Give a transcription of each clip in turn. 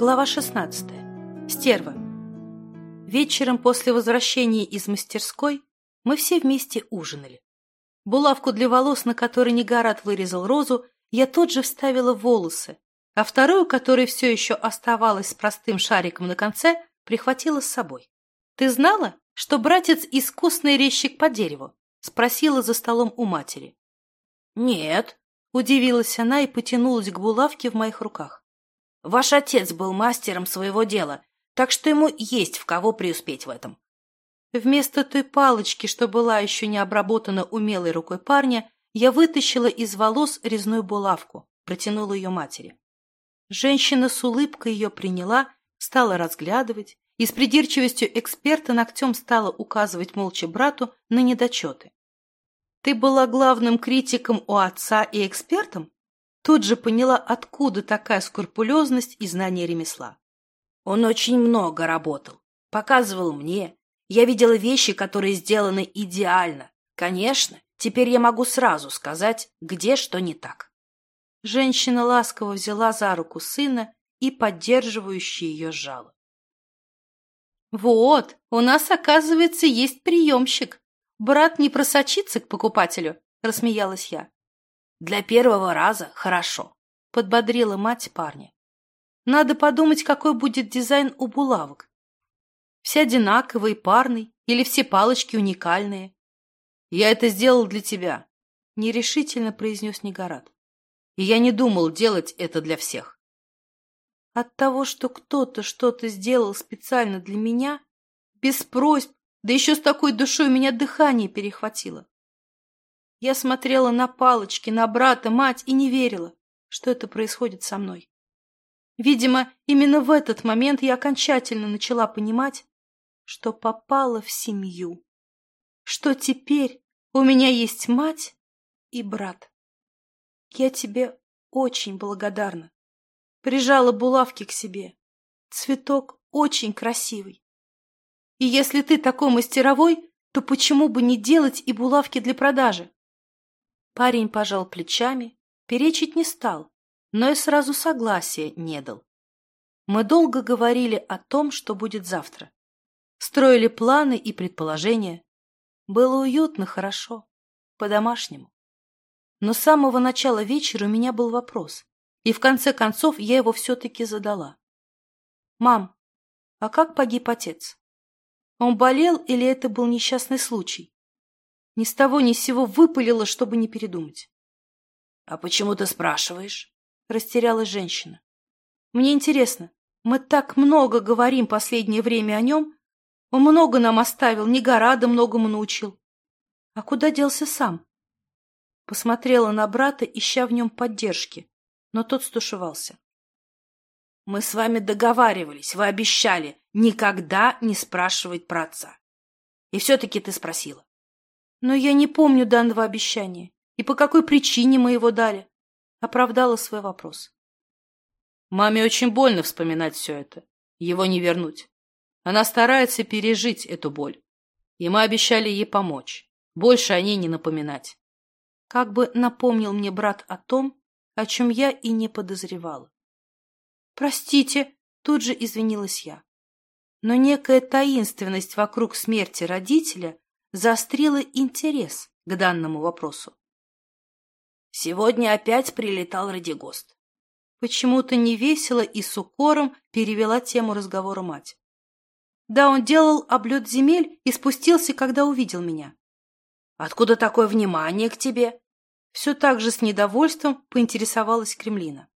Глава 16. Стерва. Вечером после возвращения из мастерской мы все вместе ужинали. Булавку для волос, на которой Негарат вырезал розу, я тут же вставила в волосы, а вторую, которая все еще оставалась с простым шариком на конце, прихватила с собой. «Ты знала, что братец – искусный резчик по дереву?» – спросила за столом у матери. «Нет», – удивилась она и потянулась к булавке в моих руках. «Ваш отец был мастером своего дела, так что ему есть в кого преуспеть в этом». Вместо той палочки, что была еще не обработана умелой рукой парня, я вытащила из волос резную булавку, протянула ее матери. Женщина с улыбкой ее приняла, стала разглядывать и с придирчивостью эксперта ногтем стала указывать молча брату на недочеты. «Ты была главным критиком у отца и экспертом?» Тут же поняла, откуда такая скрупулезность и знание ремесла. Он очень много работал, показывал мне. Я видела вещи, которые сделаны идеально. Конечно, теперь я могу сразу сказать, где что не так. Женщина ласково взяла за руку сына и поддерживающе ее сжала. «Вот, у нас, оказывается, есть приемщик. Брат не просочится к покупателю», — рассмеялась я. «Для первого раза хорошо», — подбодрила мать парня. «Надо подумать, какой будет дизайн у булавок. Все одинаковые, парный, или все палочки уникальные». «Я это сделал для тебя», — нерешительно произнес Негорат. «И я не думал делать это для всех». От того, что кто-то что-то сделал специально для меня, без просьб, да еще с такой душой меня дыхание перехватило. Я смотрела на палочки, на брата, мать и не верила, что это происходит со мной. Видимо, именно в этот момент я окончательно начала понимать, что попала в семью, что теперь у меня есть мать и брат. Я тебе очень благодарна. Прижала булавки к себе. Цветок очень красивый. И если ты такой мастеровой, то почему бы не делать и булавки для продажи? Парень пожал плечами, перечить не стал, но и сразу согласия не дал. Мы долго говорили о том, что будет завтра. Строили планы и предположения. Было уютно, хорошо, по-домашнему. Но с самого начала вечера у меня был вопрос. И в конце концов я его все-таки задала. «Мам, а как погиб отец? Он болел или это был несчастный случай?» Ни с того ни с сего выпалила, чтобы не передумать. «А почему ты спрашиваешь?» — растерялась женщина. «Мне интересно, мы так много говорим последнее время о нем. Он много нам оставил, не гораздо многому научил. А куда делся сам?» Посмотрела на брата, ища в нем поддержки но тот стушевался. «Мы с вами договаривались, вы обещали никогда не спрашивать про отца. И все-таки ты спросила». «Но я не помню данного обещания. И по какой причине мы его дали?» Оправдала свой вопрос. Маме очень больно вспоминать все это. Его не вернуть. Она старается пережить эту боль. И мы обещали ей помочь. Больше о ней не напоминать. Как бы напомнил мне брат о том, о чем я и не подозревала. «Простите», — тут же извинилась я. Но некая таинственность вокруг смерти родителя заострила интерес к данному вопросу. «Сегодня опять прилетал Радигост». Почему-то невесело и с укором перевела тему разговора мать. Да, он делал облет земель и спустился, когда увидел меня. «Откуда такое внимание к тебе?» Все так же с недовольством поинтересовалась Кремлина.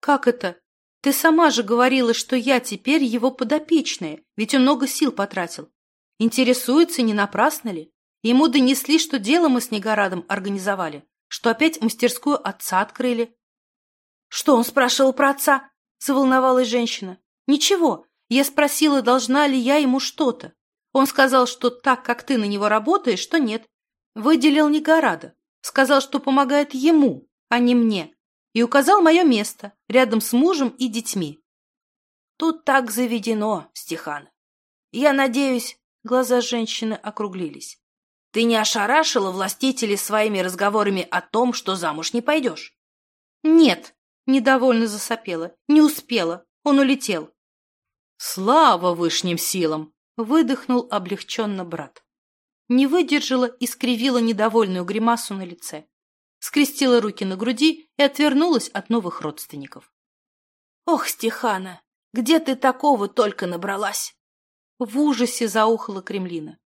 «Как это? Ты сама же говорила, что я теперь его подопечная, ведь он много сил потратил. Интересуется, не напрасно ли? Ему донесли, что дело мы с Негорадом организовали, что опять мастерскую отца открыли». «Что он спрашивал про отца?» – заволновалась женщина. «Ничего, я спросила, должна ли я ему что-то. Он сказал, что так, как ты на него работаешь, что нет. Выделил Негорада. Сказал, что помогает ему, а не мне, и указал мое место, рядом с мужем и детьми. Тут так заведено, Стехан. Я надеюсь, глаза женщины округлились. Ты не ошарашила властителей своими разговорами о том, что замуж не пойдешь? Нет, недовольно засопела, не успела. Он улетел. «Слава вышним силам!» — выдохнул облегченно брат. Не выдержала и скривила недовольную гримасу на лице. Скрестила руки на груди и отвернулась от новых родственников. «Ох, Стехана, где ты такого только набралась?» В ужасе заухала Кремлина.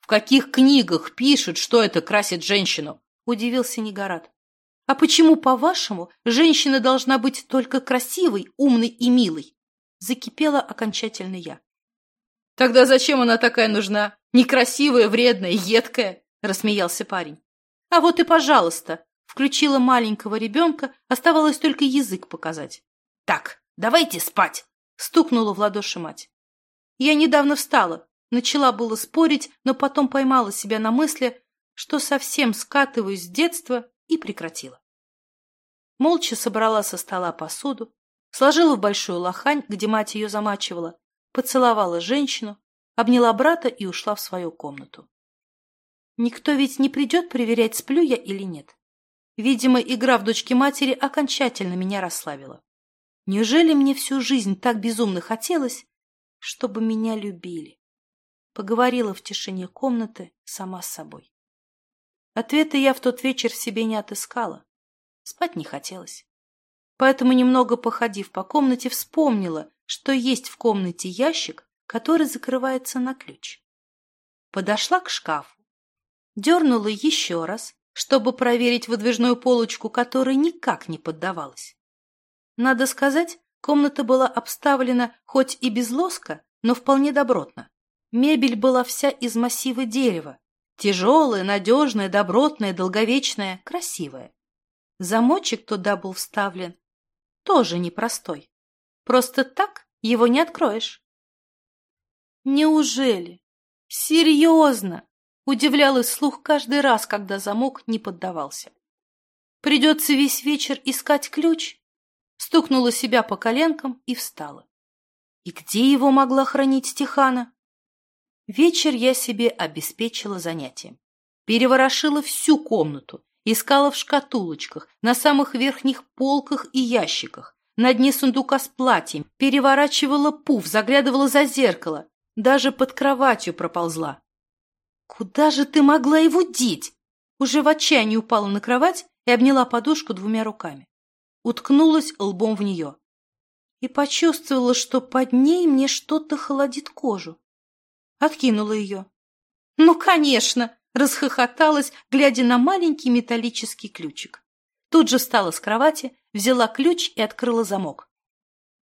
«В каких книгах пишут, что это красит женщину?» — удивился Негорат. «А почему, по-вашему, женщина должна быть только красивой, умной и милой?» Закипела окончательно я. «Тогда зачем она такая нужна? Некрасивая, вредная, едкая?» — рассмеялся парень. «А вот и пожалуйста!» Включила маленького ребенка, оставалось только язык показать. «Так, давайте спать!» — стукнула в ладоши мать. Я недавно встала, начала было спорить, но потом поймала себя на мысли, что совсем скатываюсь с детства и прекратила. Молча собрала со стола посуду, сложила в большую лохань, где мать ее замачивала, поцеловала женщину, обняла брата и ушла в свою комнату. Никто ведь не придет проверять, сплю я или нет. Видимо, игра в дочки матери окончательно меня расслабила. Неужели мне всю жизнь так безумно хотелось, чтобы меня любили? Поговорила в тишине комнаты сама с собой. Ответа я в тот вечер себе не отыскала. Спать не хотелось. Поэтому, немного походив по комнате, вспомнила, что есть в комнате ящик, который закрывается на ключ. Подошла к шкафу, дернула еще раз, чтобы проверить выдвижную полочку, которая никак не поддавалась. Надо сказать, комната была обставлена хоть и без лоска, но вполне добротно. Мебель была вся из массива дерева, Тяжелая, надежная, добротная, долговечная, красивая. Замочек туда был вставлен. Тоже непростой. Просто так его не откроешь. Неужели? Серьезно? Удивлялась слух каждый раз, когда замок не поддавался. Придется весь вечер искать ключ? Стукнула себя по коленкам и встала. И где его могла хранить Стехана? Вечер я себе обеспечила занятием. Переворошила всю комнату, искала в шкатулочках, на самых верхних полках и ящиках, на дне сундука с платьем, переворачивала пуф, заглядывала за зеркало, даже под кроватью проползла. «Куда же ты могла его деть?» Уже в отчаянии упала на кровать и обняла подушку двумя руками. Уткнулась лбом в нее. И почувствовала, что под ней мне что-то холодит кожу. Откинула ее. «Ну, конечно!» — расхохоталась, глядя на маленький металлический ключик. Тут же встала с кровати, взяла ключ и открыла замок.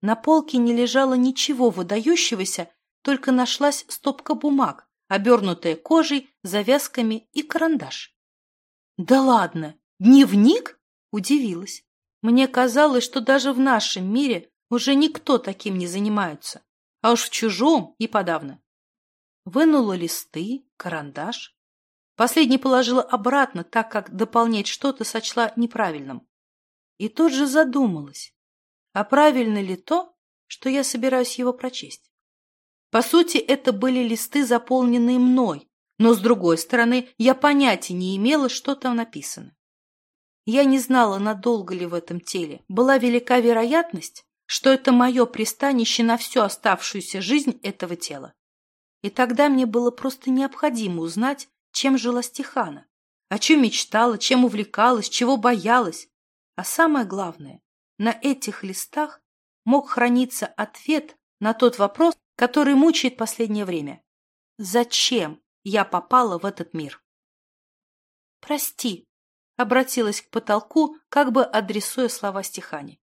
На полке не лежало ничего выдающегося, только нашлась стопка бумаг, обернутая кожей, завязками и карандаш. «Да ладно! Дневник?» — удивилась. Мне казалось, что даже в нашем мире уже никто таким не занимается, а уж в чужом и подавно. Вынула листы, карандаш. Последний положила обратно, так как дополнять что-то сочла неправильным. И тут же задумалась, а правильно ли то, что я собираюсь его прочесть. По сути, это были листы, заполненные мной, но, с другой стороны, я понятия не имела, что там написано. Я не знала, надолго ли в этом теле. Была велика вероятность, что это мое пристанище на всю оставшуюся жизнь этого тела. И тогда мне было просто необходимо узнать, чем жила Стехана, о чем мечтала, чем увлекалась, чего боялась. А самое главное, на этих листах мог храниться ответ на тот вопрос, который мучает последнее время. Зачем я попала в этот мир? «Прости», — обратилась к потолку, как бы адресуя слова Стехане.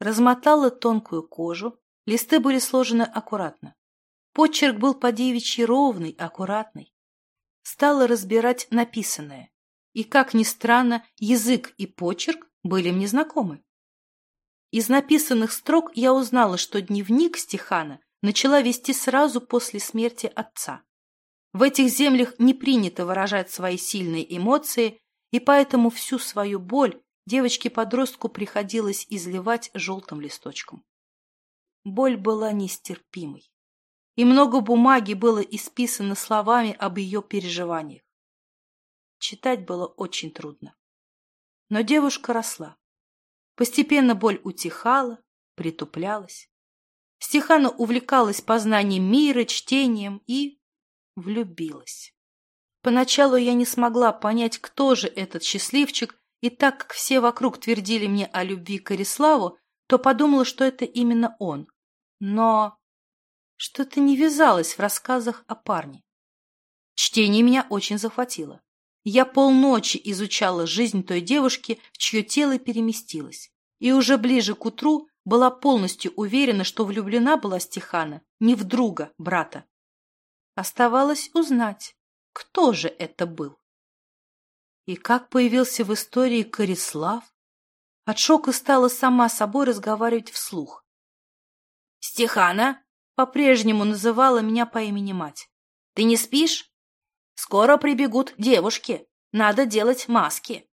Размотала тонкую кожу, листы были сложены аккуратно. Почерк был по-девичьи ровный, аккуратный. Стала разбирать написанное. И, как ни странно, язык и почерк были мне знакомы. Из написанных строк я узнала, что дневник Стехана начала вести сразу после смерти отца. В этих землях не принято выражать свои сильные эмоции, и поэтому всю свою боль девочке-подростку приходилось изливать желтым листочком. Боль была нестерпимой и много бумаги было исписано словами об ее переживаниях. Читать было очень трудно. Но девушка росла. Постепенно боль утихала, притуплялась. Стехана увлекалась познанием мира, чтением и влюбилась. Поначалу я не смогла понять, кто же этот счастливчик, и так как все вокруг твердили мне о любви к Кориславу, то подумала, что это именно он. Но что-то не вязалось в рассказах о парне. Чтение меня очень захватило. Я полночи изучала жизнь той девушки, в чье тело переместилась, и уже ближе к утру была полностью уверена, что влюблена была Стехана не в друга, брата. Оставалось узнать, кто же это был. И как появился в истории Корислав? От шока стала сама собой разговаривать вслух. «Стехана!» по-прежнему называла меня по имени мать. «Ты не спишь? Скоро прибегут девушки. Надо делать маски».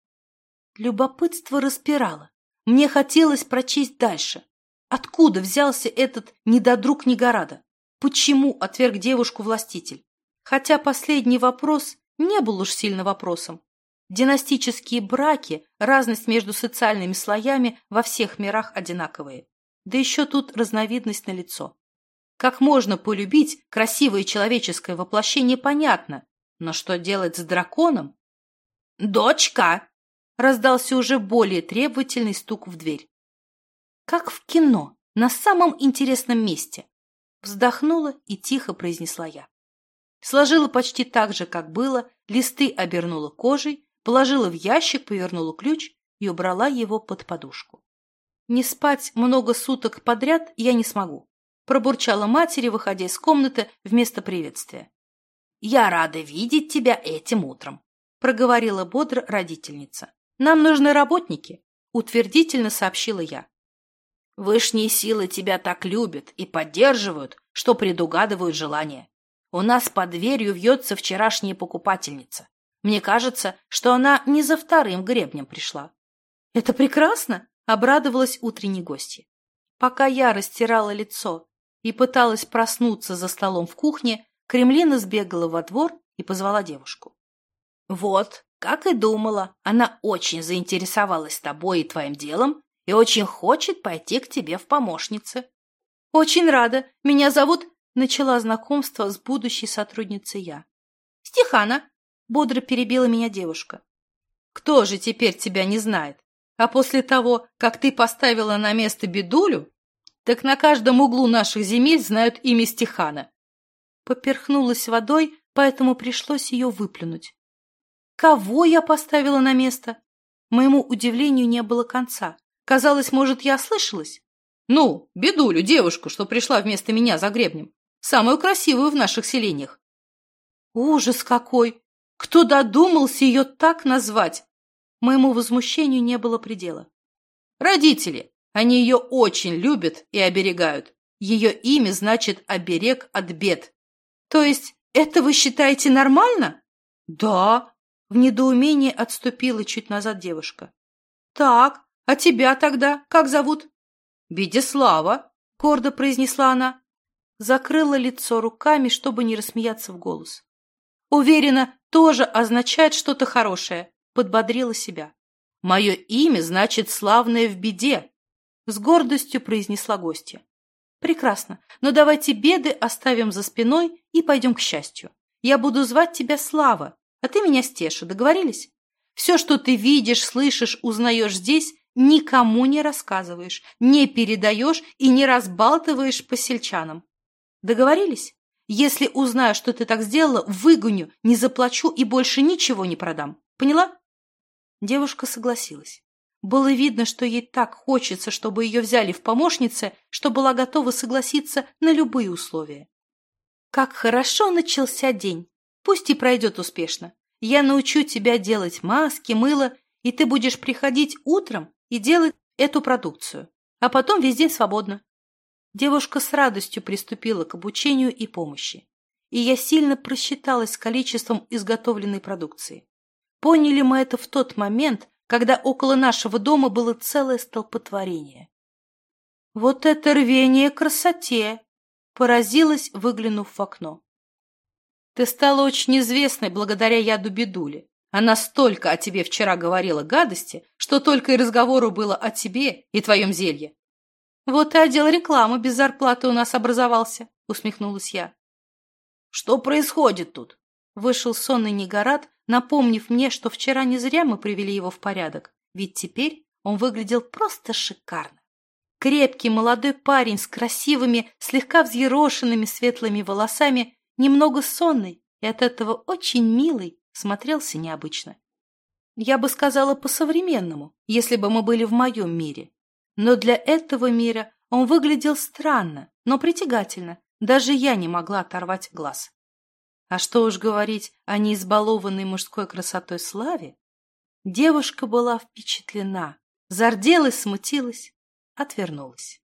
Любопытство распирало. Мне хотелось прочесть дальше. Откуда взялся этот недодруг Негорада? Почему отверг девушку властитель? Хотя последний вопрос не был уж сильно вопросом. Династические браки, разность между социальными слоями во всех мирах одинаковые. Да еще тут разновидность на лицо. Как можно полюбить красивое человеческое воплощение, понятно. Но что делать с драконом? «Дочка!» — раздался уже более требовательный стук в дверь. Как в кино, на самом интересном месте. Вздохнула и тихо произнесла я. Сложила почти так же, как было, листы обернула кожей, положила в ящик, повернула ключ и убрала его под подушку. Не спать много суток подряд я не смогу пробурчала матери, выходя из комнаты вместо приветствия. «Я рада видеть тебя этим утром», — проговорила бодро родительница. «Нам нужны работники», — утвердительно сообщила я. «Вышние силы тебя так любят и поддерживают, что предугадывают желания. У нас под дверью вьется вчерашняя покупательница. Мне кажется, что она не за вторым гребнем пришла». «Это прекрасно!» — обрадовалась утренней гостья. Пока я растирала лицо и пыталась проснуться за столом в кухне, Кремлина сбегала во двор и позвала девушку. «Вот, как и думала, она очень заинтересовалась тобой и твоим делом и очень хочет пойти к тебе в помощницы». «Очень рада. Меня зовут...» — начала знакомство с будущей сотрудницей я. «Стехана», — бодро перебила меня девушка. «Кто же теперь тебя не знает? А после того, как ты поставила на место бедулю, так на каждом углу наших земель знают имя Стехана. Поперхнулась водой, поэтому пришлось ее выплюнуть. Кого я поставила на место? Моему удивлению не было конца. Казалось, может, я ослышалась? Ну, бедулю, девушку, что пришла вместо меня за гребнем. Самую красивую в наших селениях. Ужас какой! Кто додумался ее так назвать? Моему возмущению не было предела. Родители, они ее очень любят и оберегают. Ее имя значит «оберег от бед». То есть это вы считаете нормально? Да. В недоумении отступила чуть назад девушка. Так, а тебя тогда как зовут? Бедислава, гордо произнесла она. Закрыла лицо руками, чтобы не рассмеяться в голос. Уверена, тоже означает что-то хорошее, подбодрила себя. Мое имя значит «славное в беде», с гордостью произнесла гостья. Прекрасно, но давайте беды оставим за спиной и пойдем к счастью. Я буду звать тебя Слава, а ты меня Стеша, договорились? Все, что ты видишь, слышишь, узнаешь здесь, никому не рассказываешь, не передаешь и не разбалтываешь по сельчанам. Договорились? Если узнаю, что ты так сделала, выгоню, не заплачу и больше ничего не продам. Поняла? Девушка согласилась. Было видно, что ей так хочется, чтобы ее взяли в помощницы, что была готова согласиться на любые условия. Как хорошо начался день. Пусть и пройдет успешно. Я научу тебя делать маски, мыло, и ты будешь приходить утром и делать эту продукцию, а потом весь день свободно. Девушка с радостью приступила к обучению и помощи. И я сильно просчиталась количеством изготовленной продукции. Поняли мы это в тот момент, когда около нашего дома было целое столпотворение. «Вот это рвение красоте!» — поразилась, выглянув в окно. «Ты стала очень известной благодаря яду Бедули. Она столько о тебе вчера говорила гадости, что только и разговору было о тебе и твоем зелье». Вот и отдел рекламы без зарплаты у нас образовался, усмехнулась я. Что происходит тут? Вышел сонный Негорат, напомнив мне, что вчера не зря мы привели его в порядок, ведь теперь он выглядел просто шикарно. Крепкий молодой парень с красивыми, слегка взъерошенными светлыми волосами, немного сонный и от этого очень милый, смотрелся необычно. Я бы сказала по-современному, если бы мы были в моем мире. Но для этого мира он выглядел странно, но притягательно. Даже я не могла оторвать глаз. А что уж говорить о неизбалованной мужской красотой Славе? Девушка была впечатлена, зарделась, смутилась, отвернулась.